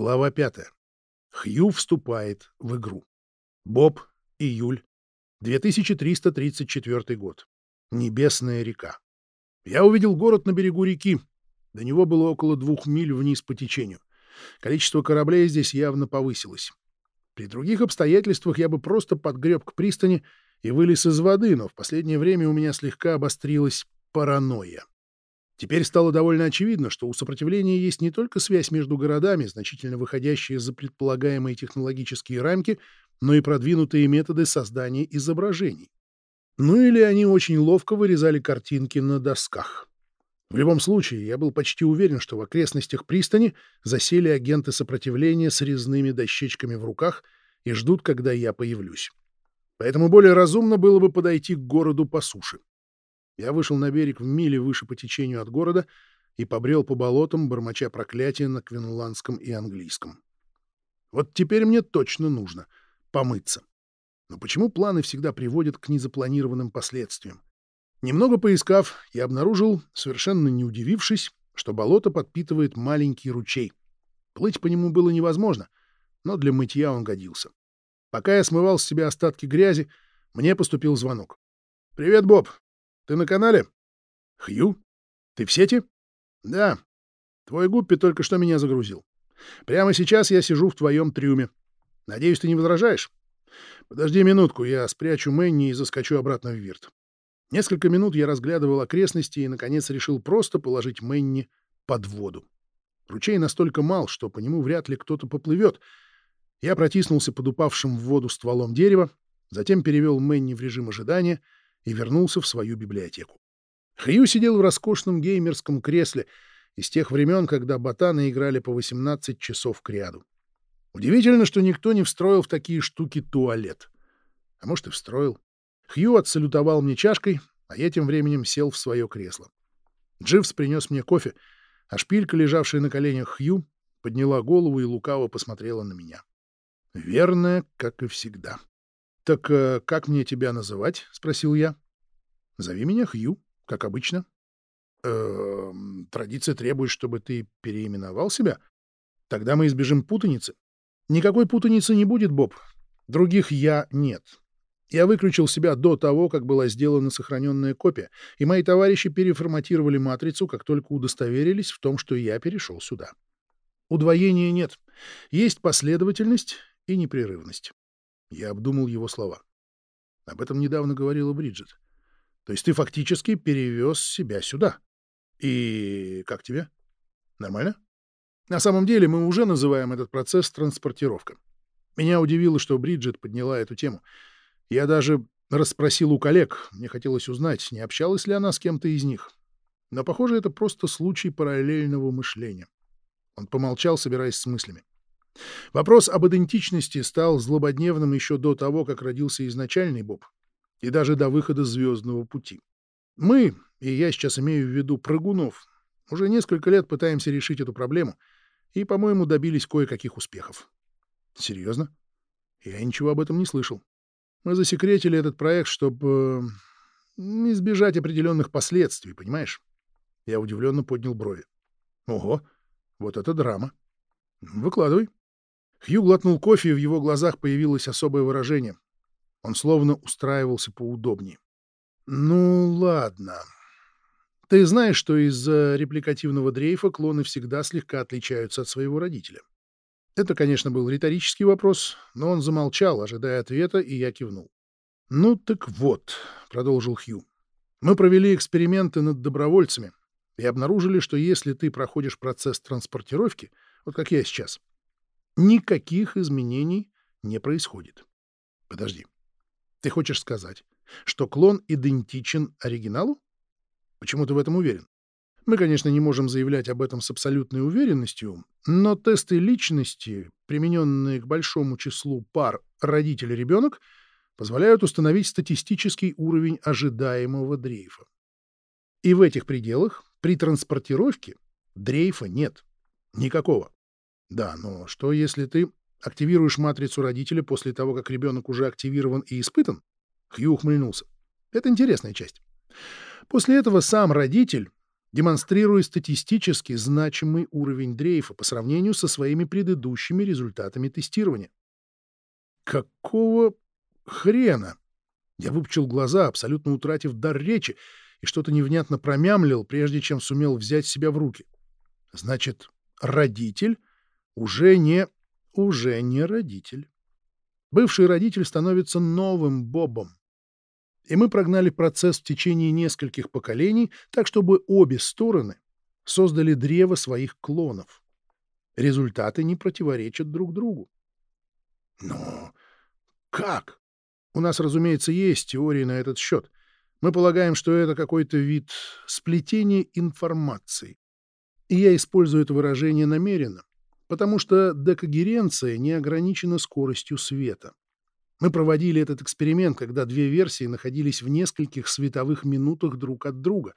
Глава пятая. Хью вступает в игру. Боб, июль, 2334 год. Небесная река. Я увидел город на берегу реки. До него было около двух миль вниз по течению. Количество кораблей здесь явно повысилось. При других обстоятельствах я бы просто подгреб к пристани и вылез из воды, но в последнее время у меня слегка обострилась паранойя. Теперь стало довольно очевидно, что у сопротивления есть не только связь между городами, значительно выходящие за предполагаемые технологические рамки, но и продвинутые методы создания изображений. Ну или они очень ловко вырезали картинки на досках. В любом случае, я был почти уверен, что в окрестностях пристани засели агенты сопротивления с резными дощечками в руках и ждут, когда я появлюсь. Поэтому более разумно было бы подойти к городу по суше. Я вышел на берег в миле выше по течению от города и побрел по болотам, бормоча проклятия на квинландском и английском. Вот теперь мне точно нужно помыться. Но почему планы всегда приводят к незапланированным последствиям? Немного поискав, я обнаружил, совершенно не удивившись, что болото подпитывает маленький ручей. Плыть по нему было невозможно, но для мытья он годился. Пока я смывал с себя остатки грязи, мне поступил звонок. «Привет, Боб. Ты на канале? Хью? Ты в сети? Да. Твой Гуппи только что меня загрузил. Прямо сейчас я сижу в твоем трюме. Надеюсь, ты не возражаешь? Подожди минутку, я спрячу Мэнни и заскочу обратно в Вирт. Несколько минут я разглядывал окрестности и, наконец, решил просто положить Мэнни под воду. Ручей настолько мал, что по нему вряд ли кто-то поплывет. Я протиснулся под упавшим в воду стволом дерева, затем перевел Мэнни в режим ожидания — и вернулся в свою библиотеку. Хью сидел в роскошном геймерском кресле из тех времен, когда ботаны играли по 18 часов к ряду. Удивительно, что никто не встроил в такие штуки туалет. А может, и встроил. Хью отсалютовал мне чашкой, а я тем временем сел в свое кресло. Дживс принес мне кофе, а шпилька, лежавшая на коленях Хью, подняла голову и лукаво посмотрела на меня. Верная, как и всегда. «Так э, как мне тебя называть?» — спросил я. «Зови меня Хью, как обычно». «Э, «Традиция требует, чтобы ты переименовал себя? Тогда мы избежим путаницы». «Никакой путаницы не будет, Боб. Других «я» нет. Я выключил себя до того, как была сделана сохраненная копия, и мои товарищи переформатировали матрицу, как только удостоверились в том, что я перешел сюда. Удвоения нет. Есть последовательность и непрерывность. Я обдумал его слова. Об этом недавно говорила Бриджит. То есть ты фактически перевез себя сюда. И как тебе? Нормально? На самом деле мы уже называем этот процесс транспортировка. Меня удивило, что Бриджит подняла эту тему. Я даже расспросил у коллег. Мне хотелось узнать, не общалась ли она с кем-то из них. Но, похоже, это просто случай параллельного мышления. Он помолчал, собираясь с мыслями. Вопрос об идентичности стал злободневным еще до того, как родился изначальный Боб, и даже до выхода «Звездного пути». Мы, и я сейчас имею в виду прыгунов, уже несколько лет пытаемся решить эту проблему и, по-моему, добились кое-каких успехов. Серьезно? Я ничего об этом не слышал. Мы засекретили этот проект, чтобы избежать определенных последствий, понимаешь? Я удивленно поднял брови. Ого, вот это драма. Выкладывай. Хью глотнул кофе, и в его глазах появилось особое выражение. Он словно устраивался поудобнее. «Ну, ладно. Ты знаешь, что из-за репликативного дрейфа клоны всегда слегка отличаются от своего родителя?» Это, конечно, был риторический вопрос, но он замолчал, ожидая ответа, и я кивнул. «Ну так вот», — продолжил Хью, — «мы провели эксперименты над добровольцами и обнаружили, что если ты проходишь процесс транспортировки, вот как я сейчас, никаких изменений не происходит. Подожди. Ты хочешь сказать, что клон идентичен оригиналу? Почему ты в этом уверен? Мы, конечно, не можем заявлять об этом с абсолютной уверенностью, но тесты личности, примененные к большому числу пар родитель-ребенок, позволяют установить статистический уровень ожидаемого дрейфа. И в этих пределах при транспортировке дрейфа нет. Никакого. Да, но что если ты активируешь матрицу родителя после того, как ребенок уже активирован и испытан? Хью ухмыльнулся. Это интересная часть. После этого сам родитель демонстрируя статистически значимый уровень дрейфа по сравнению со своими предыдущими результатами тестирования. Какого хрена? Я выпучил глаза, абсолютно утратив дар речи, и что-то невнятно промямлил, прежде чем сумел взять себя в руки. Значит, родитель уже не... уже не родитель. Бывший родитель становится новым Бобом. И мы прогнали процесс в течение нескольких поколений, так чтобы обе стороны создали древо своих клонов. Результаты не противоречат друг другу. Но как? У нас, разумеется, есть теории на этот счет. Мы полагаем, что это какой-то вид сплетения информации. И я использую это выражение намеренно, потому что декогеренция не ограничена скоростью света. Мы проводили этот эксперимент, когда две версии находились в нескольких световых минутах друг от друга.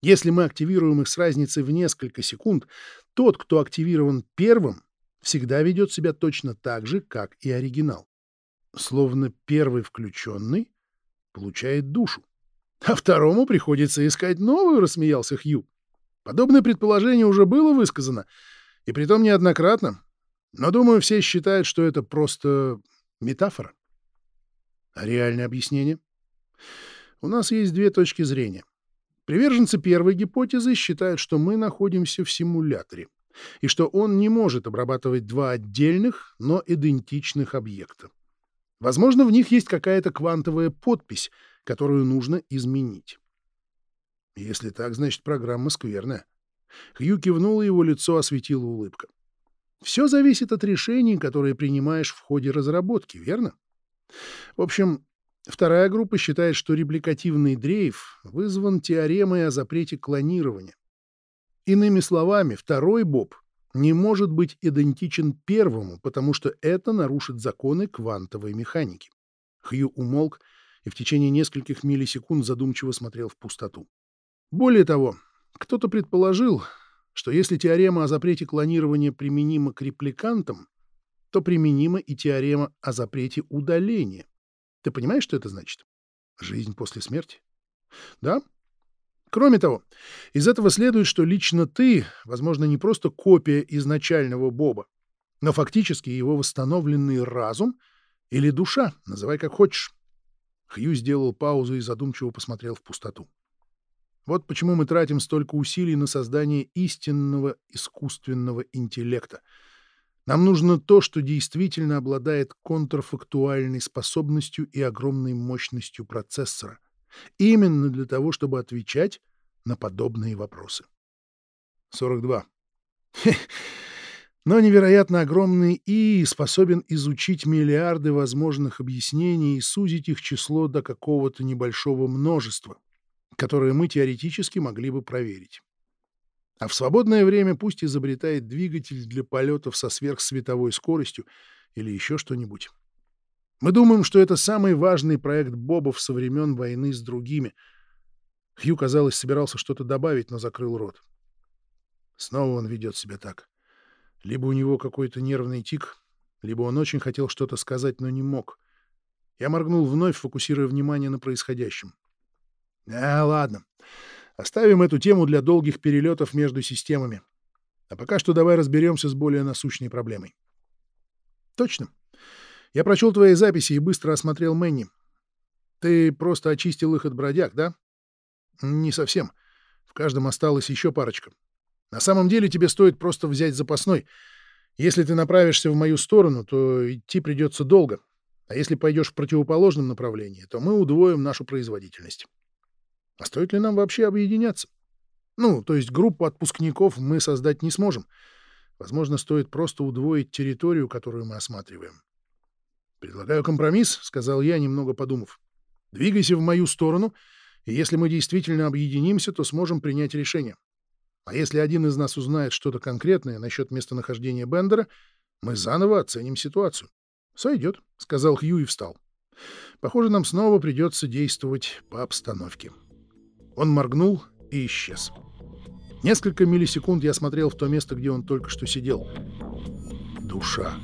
Если мы активируем их с разницей в несколько секунд, тот, кто активирован первым, всегда ведет себя точно так же, как и оригинал. Словно первый включенный получает душу. А второму приходится искать новую, рассмеялся Хью. Подобное предположение уже было высказано, и притом неоднократно. Но, думаю, все считают, что это просто метафора. А реальное объяснение? У нас есть две точки зрения. Приверженцы первой гипотезы считают, что мы находимся в симуляторе, и что он не может обрабатывать два отдельных, но идентичных объекта. Возможно, в них есть какая-то квантовая подпись, которую нужно изменить. Если так, значит, программа скверная. Хью кивнул, его лицо осветила улыбка. Все зависит от решений, которые принимаешь в ходе разработки, верно? В общем, вторая группа считает, что репликативный дрейф вызван теоремой о запрете клонирования. Иными словами, второй Боб не может быть идентичен первому, потому что это нарушит законы квантовой механики. Хью умолк и в течение нескольких миллисекунд задумчиво смотрел в пустоту. Более того, кто-то предположил, что если теорема о запрете клонирования применима к репликантам, то применима и теорема о запрете удаления. Ты понимаешь, что это значит? Жизнь после смерти? Да, Кроме того, из этого следует, что лично ты, возможно, не просто копия изначального Боба, но фактически его восстановленный разум или душа, называй как хочешь. Хью сделал паузу и задумчиво посмотрел в пустоту. Вот почему мы тратим столько усилий на создание истинного искусственного интеллекта. Нам нужно то, что действительно обладает контрфактуальной способностью и огромной мощностью процессора — Именно для того, чтобы отвечать на подобные вопросы. 42. Но невероятно огромный И способен изучить миллиарды возможных объяснений и сузить их число до какого-то небольшого множества, которое мы теоретически могли бы проверить. А в свободное время пусть изобретает двигатель для полетов со сверхсветовой скоростью или еще что-нибудь. Мы думаем, что это самый важный проект Бобов со времен войны с другими. Хью, казалось, собирался что-то добавить, но закрыл рот. Снова он ведет себя так. Либо у него какой-то нервный тик, либо он очень хотел что-то сказать, но не мог. Я моргнул вновь, фокусируя внимание на происходящем. А, ладно. Оставим эту тему для долгих перелетов между системами. А пока что давай разберемся с более насущной проблемой. Точно. Я прочел твои записи и быстро осмотрел Мэнни. Ты просто очистил их от бродяг, да? Не совсем. В каждом осталась еще парочка. На самом деле тебе стоит просто взять запасной. Если ты направишься в мою сторону, то идти придется долго. А если пойдешь в противоположном направлении, то мы удвоим нашу производительность. А стоит ли нам вообще объединяться? Ну, то есть группу отпускников мы создать не сможем. Возможно, стоит просто удвоить территорию, которую мы осматриваем. «Предлагаю компромисс», — сказал я, немного подумав. «Двигайся в мою сторону, и если мы действительно объединимся, то сможем принять решение. А если один из нас узнает что-то конкретное насчет местонахождения Бендера, мы заново оценим ситуацию». «Сойдет», — сказал Хью и встал. «Похоже, нам снова придется действовать по обстановке». Он моргнул и исчез. Несколько миллисекунд я смотрел в то место, где он только что сидел. Душа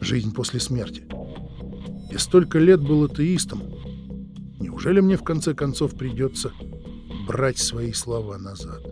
жизнь после смерти. Я столько лет был атеистом. Неужели мне в конце концов придется брать свои слова назад.